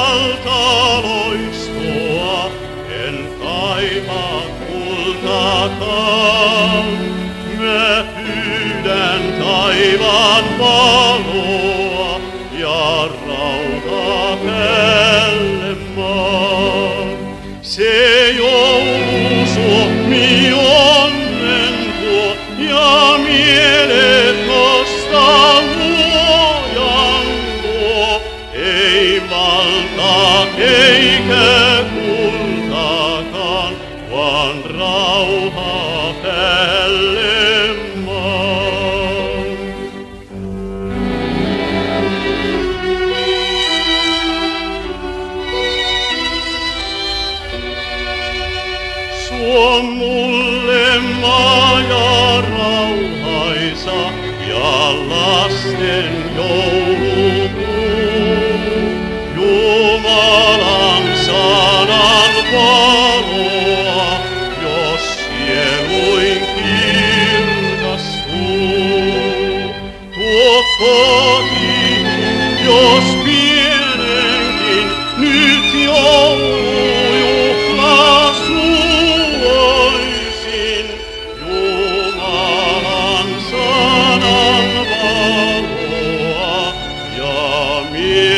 valta loistoa, en kaipaa kultakaan. Mä pyydän taivaan valoa ja rautaa tälle maan. Se joulu Suomi onnen tuo ja mielen Ei valtaa eikä kultakaan, vaan rauhaa tälle maan. Mulle maa rauhaisa ja lasten joulukuu. Kotiin, jos pienenkin nyt joulujuhla suoisin. Jumalan sanan valoa ja mieltä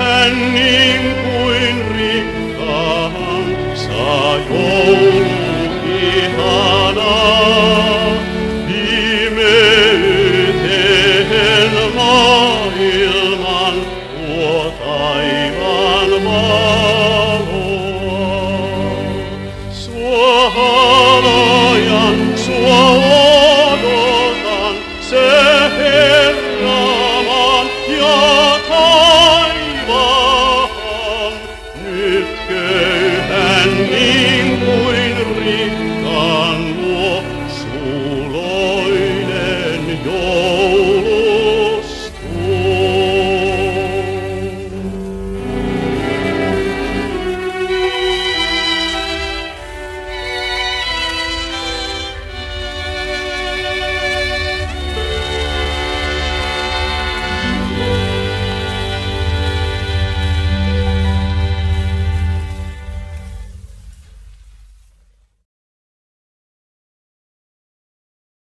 penny